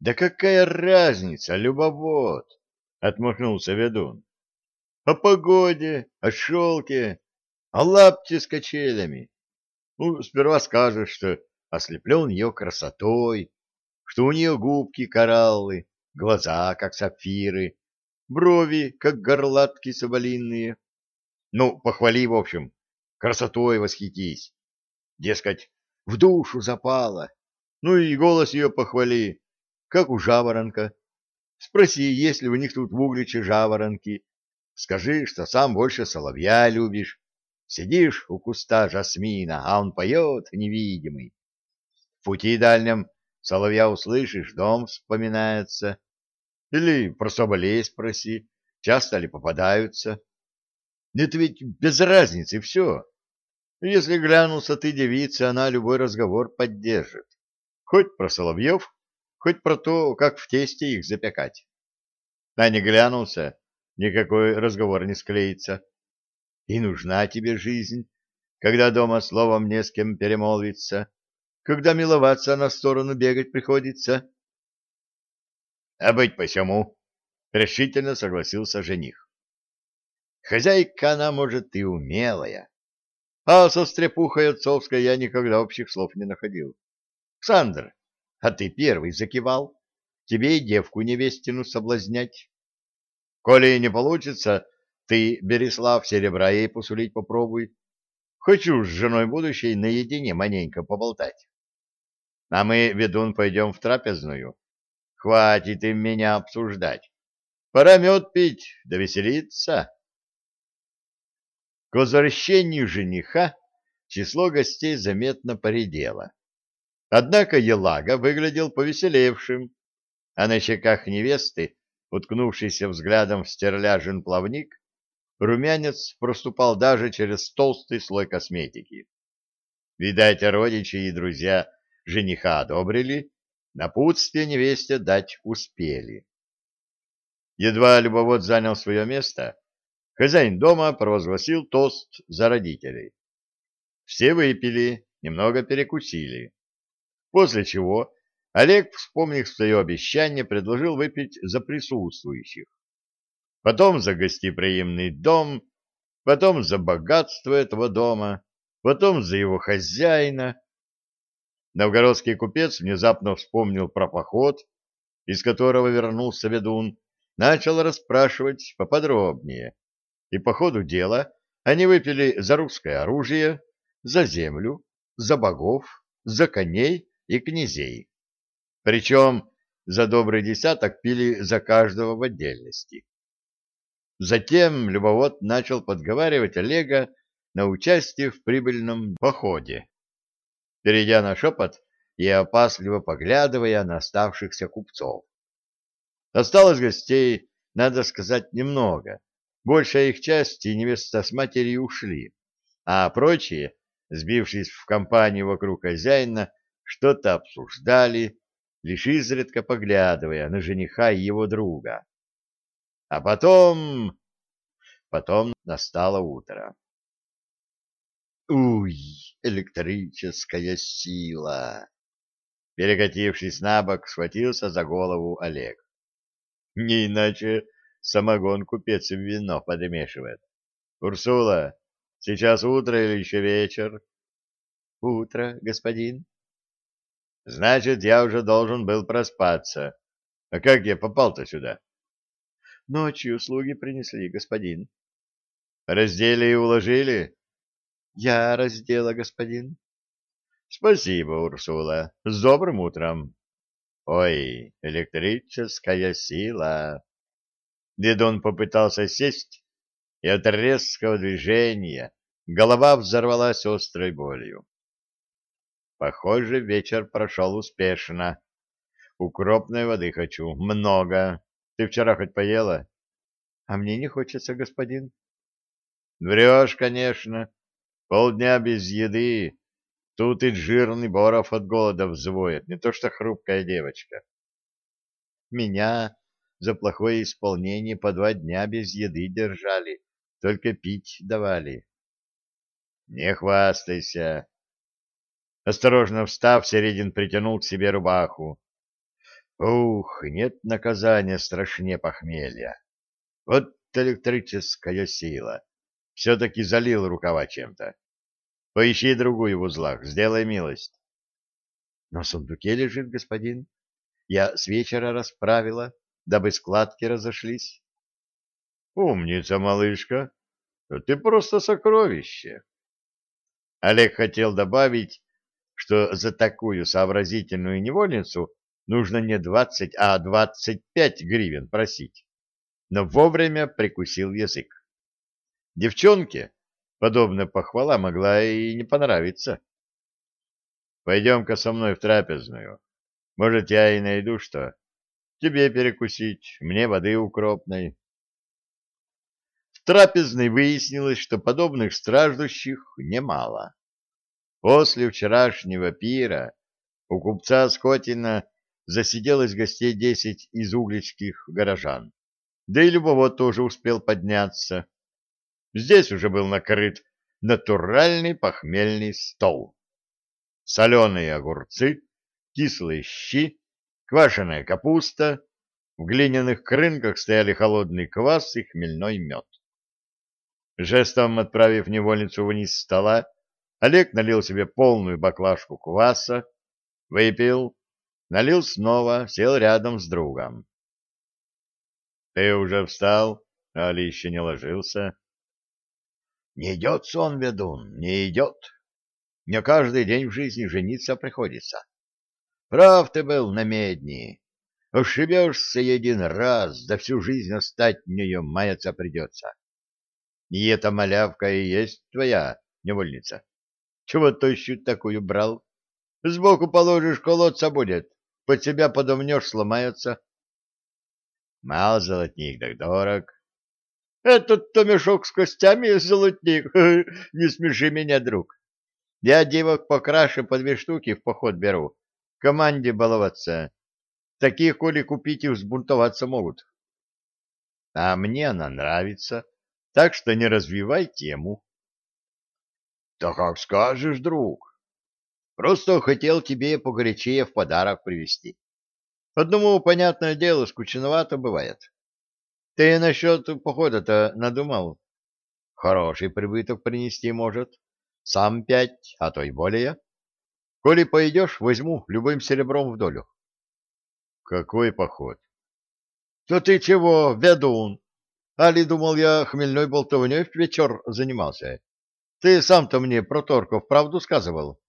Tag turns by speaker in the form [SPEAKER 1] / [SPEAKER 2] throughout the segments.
[SPEAKER 1] Да какая разница, любовод? Отмахнулся ведун. О погоде, о шелке, о лапте с качелями. Ну, сперва скажешь, что ослеплен ее красотой, что у нее губки кораллы, глаза, как сапфиры, брови, как горлатки соболиные. Ну, похвали, в общем, красотой восхитись. Дескать, в душу запала. Ну и голос ее похвали, как у жаворонка. Спроси, есть ли у них тут в Угличе жаворонки. Скажи, что сам больше соловья любишь. Сидишь у куста жасмина, а он поет невидимый. В пути дальнем соловья услышишь, дом вспоминается. Или про соболей спроси, часто ли попадаются. Это ведь без разницы все. Если глянулся ты девица, она любой разговор поддержит. Хоть про соловьев, хоть про то, как в тесте их запекать. Не глянулся, никакой разговор не склеится. И нужна тебе жизнь, когда дома словом не с кем перемолвиться, когда миловаться на сторону бегать приходится. — А быть посему, — решительно согласился жених. Хозяйка она, может, и умелая, а со стрепухой отцовской я никогда общих слов не находил. — Сандр, а ты первый закивал. Тебе и девку невестину соблазнять. Коли не получится, ты, Береслав, серебра ей посулить попробуй. Хочу с женой будущей наедине маленько поболтать. А мы, ведун, пойдем в трапезную. Хватит им меня обсуждать. Пора мед пить, да веселиться. К возвращению жениха число гостей заметно поредело. Однако Елага выглядел повеселевшим, а на щеках невесты, уткнувшийся взглядом в стерляжен плавник, румянец проступал даже через толстый слой косметики. Видать, родичи и друзья жениха одобрили, напутствие невесте дать успели. Едва любовод занял свое место, хозяин дома провозгласил тост за родителей. Все выпили, немного перекусили. После чего Олег, вспомнив свое обещание, предложил выпить за присутствующих. Потом за гостеприимный дом, потом за богатство этого дома, потом за его хозяина. Новгородский купец внезапно вспомнил про поход, из которого вернулся ведун, начал расспрашивать поподробнее. И по ходу дела они выпили за русское оружие, за землю, за богов, за коней и князей. Причем за добрый десяток пили за каждого в отдельности. Затем любовод начал подговаривать Олега на участие в прибыльном походе. Перейдя на шепот и опасливо поглядывая на оставшихся купцов. Осталось гостей, надо сказать, немного. Большая их часть и невеста с матерью ушли, а прочие, сбившись в компанию вокруг хозяина, что-то обсуждали, лишь изредка поглядывая на жениха и его друга. А потом... Потом настало утро. Уй, электрическая сила! Перекатившись на бок, схватился за голову Олег. Не иначе самогон купец в вино подмешивает. Урсула, сейчас утро или еще вечер? Утро, господин. Значит, я уже должен был проспаться. А как я попал-то сюда? Ночью слуги принесли, господин. Раздели и уложили? Я раздела, господин. Спасибо, Урсула. С добрым утром. Ой, электрическая сила. Дедон попытался сесть, и от резкого движения голова взорвалась острой болью. Похоже, вечер прошел успешно. Укропной воды хочу. Много. Ты вчера хоть поела? А мне не хочется, господин. Врешь, конечно. Полдня без еды. Тут и жирный Боров от голода взвоет, не то что хрупкая девочка. Меня за плохое исполнение по два дня без еды держали, только пить давали. Не хвастайся. Осторожно встав, Середин притянул к себе рубаху. Ух, нет наказания страшнее похмелья. Вот электрическая сила. Все-таки залил рукава чем-то. Поищи другую в узлах, сделай милость. На сундуке лежит господин. Я с вечера расправила, дабы складки разошлись. Умница, малышка. Ты просто сокровище. Олег хотел добавить, что за такую сообразительную невольницу нужно не двадцать, а двадцать пять гривен просить. Но вовремя прикусил язык. Девчонке подобная похвала могла и не понравиться. Пойдем-ка со мной в трапезную. Может, я и найду что. Тебе перекусить, мне воды укропной. В трапезной выяснилось, что подобных страждущих немало. После вчерашнего пира у купца Скотина засиделось гостей десять из угличских горожан, да и Любовод тоже успел подняться. Здесь уже был накрыт натуральный похмельный стол. Соленые огурцы, кислые щи, квашеная капуста, в глиняных крынках стояли холодный квас и хмельной мед. Жестом отправив невольницу вниз стола, Олег налил себе полную баклажку кваса, выпил, налил снова, сел рядом с другом. — Ты уже встал, али еще не ложился? — Не идет сон, ведун, не идет. Мне каждый день в жизни жениться приходится. Прав ты был на медни. Ошибешься один раз, да всю жизнь остать нее маяться придется. И эта малявка и есть твоя невольница. Чего тощую такую брал? Сбоку положишь, колодца будет. Под себя подомнешь, сломается. Мал золотник, так дорог. Этот-то мешок с костями, золотник. Не смеши меня, друг. Я девок покраше по две штуки в поход беру. Команде баловаться. Таких, коли купить, и взбунтоваться могут. А мне она нравится, так что не развивай тему. Да как скажешь, друг. Просто хотел тебе погорячее в подарок привезти. Одному, понятное дело, скучновато бывает. Ты насчет похода-то надумал? Хороший прибыток принести может. Сам пять, а то и более. Коли пойдешь, возьму любым серебром в долю. Какой поход? То ты чего, ведун? Али думал я хмельной болтовней в вечер занимался. Ты сам-то мне про торков правду сказывал?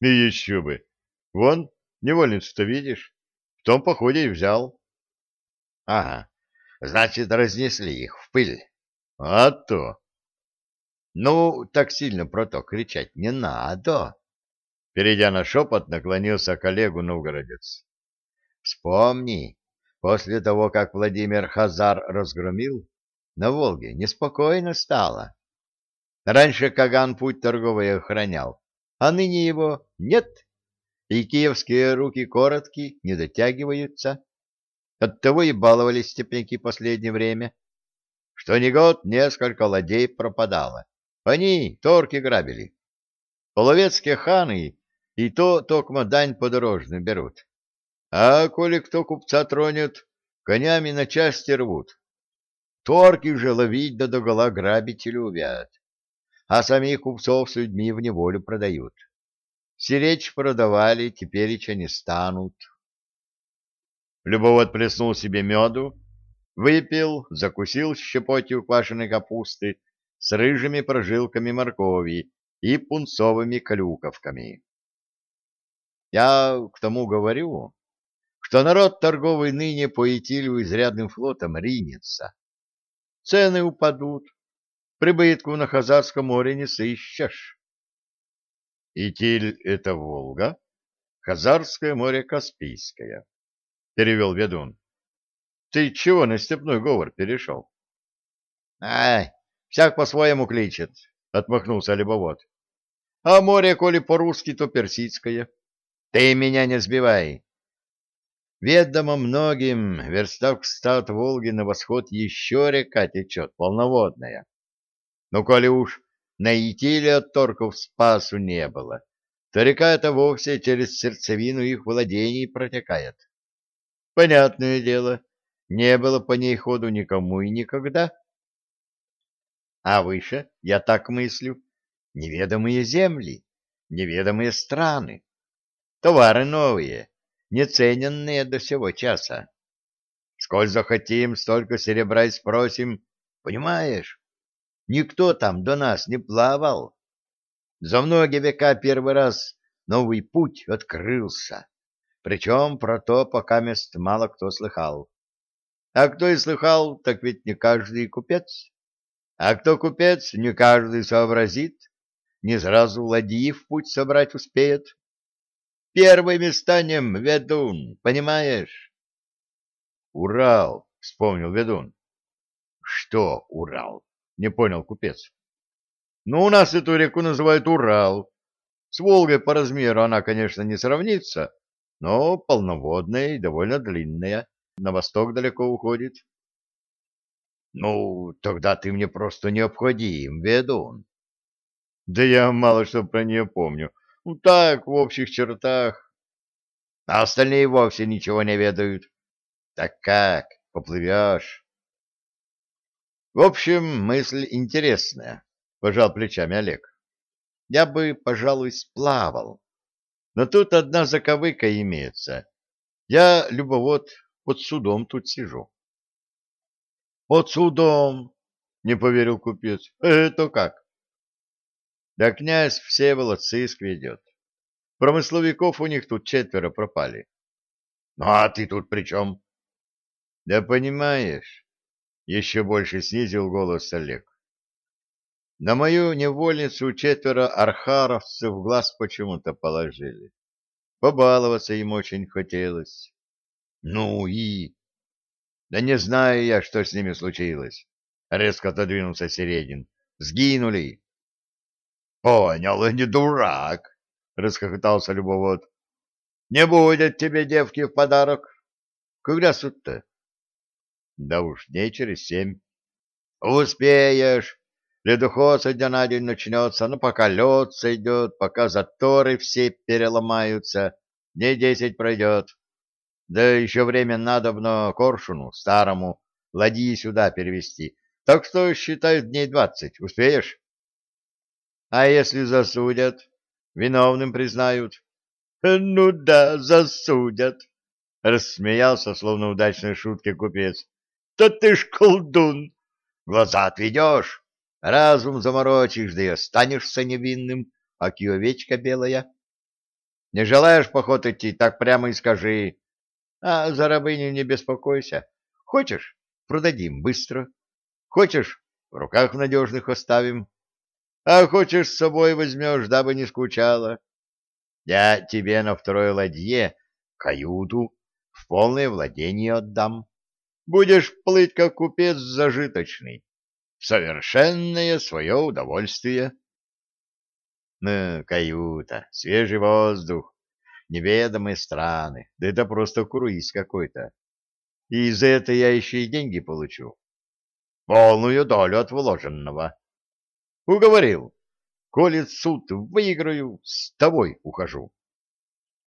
[SPEAKER 1] И еще бы. Вон, невольницу-то видишь? В том походе и взял. Ага, значит, разнесли их в пыль. А то. Ну, так сильно про то кричать не надо. Перейдя на шепот, наклонился к Олегу Новгородец. Вспомни, после того, как Владимир Хазар разгромил, на Волге неспокойно стало. Раньше Каган путь торговый охранял, а ныне его нет, и киевские руки короткие, не дотягиваются. Оттого и баловались степняки последнее время. Что ни год несколько ладей пропадало. Они торки грабили. Половецкие ханы и то токмо дань подорожную берут. А коли кто купца тронет, конями на части рвут. Торки же ловить да догола грабить любят а самих купцов с людьми в неволю продают. Сиречь продавали, теперь еще не станут. Любовод плеснул себе меду, выпил, закусил щепотью квашеной капусты с рыжими прожилками моркови и пунцовыми клюковками. Я к тому говорю, что народ торговый ныне по Итилю изрядным флотом ринется. Цены упадут, прибытку на Хазарском море не сыщешь. Итиль — это Волга, Хазарское море Каспийское, — перевел ведун. Ты чего на степной говор перешел? — Ай, всяк по-своему кличет, — отмахнулся Лебовод. — А море, коли по-русски, то персидское. Ты меня не сбивай. Ведомо многим, верстав к Волги на восход еще река течет, полноводная. Но коли уж на Итиле от торков спасу не было, то река эта вовсе через сердцевину их владений протекает. Понятное дело, не было по ней ходу никому и никогда. А выше, я так мыслю, неведомые земли, неведомые страны, товары новые, нецененные до сего часа. Сколь захотим, столько серебра и спросим, понимаешь? Никто там до нас не плавал. За многие века первый раз новый путь открылся. Причем про то пока мест мало кто слыхал. А кто и слыхал, так ведь не каждый купец. А кто купец, не каждый сообразит, не сразу ладьи в путь собрать успеет. Первыми станем, ведун, понимаешь? Урал, вспомнил ведун. Что Урал? Не понял купец. Ну, у нас эту реку называют Урал. С Волгой по размеру она, конечно, не сравнится, но полноводная и довольно длинная. На восток далеко уходит. Ну, тогда ты мне просто необходим, ведун. Да я мало что про нее помню. Ну, так, в общих чертах. А остальные вовсе ничего не ведают. Так как, поплывешь? В общем, мысль интересная, пожал плечами Олег. Я бы, пожалуй, сплавал. Но тут одна заковыка имеется. Я, любовод, под судом тут сижу. Под судом, не поверил купец. Это как? Да князь Всеволод сыск ведет. Промысловиков у них тут четверо пропали. Ну а ты тут при чем? Да понимаешь, еще больше снизил голос Олег. На мою невольницу четверо архаровцев глаз почему-то положили. Побаловаться им очень хотелось. Ну и... Да не знаю я, что с ними случилось. Резко отодвинулся Середин. Сгинули. Понял, не дурак, расхохотался любовод. Не будет тебе девки в подарок. Когда суд-то? Да уж не через семь. Успеешь. Ледоход со дня на день начнется, но пока лед сойдет, пока заторы все переломаются, дней десять пройдет. Да еще время надобно коршуну, старому, ладьи сюда перевести. Так что, считай, дней двадцать. Успеешь? А если засудят? Виновным признают? Ну да, засудят. Рассмеялся, словно удачной шутке купец. Да ты ж колдун! Глаза отведешь, разум заморочишь, да и останешься невинным, аки овечка белая. Не желаешь поход идти, так прямо и скажи. А за рабыню не беспокойся. Хочешь, продадим быстро. Хочешь, в руках надежных оставим. А хочешь, с собой возьмешь, дабы не скучала. Я тебе на второй ладье каюту в полное владение отдам. Будешь плыть, как купец зажиточный. Совершенное свое удовольствие. Ну, каюта, свежий воздух, неведомые страны, да это просто круиз какой-то. И за это я еще и деньги получу. Полную долю от вложенного. Уговорил. Коли суд выиграю, с тобой ухожу.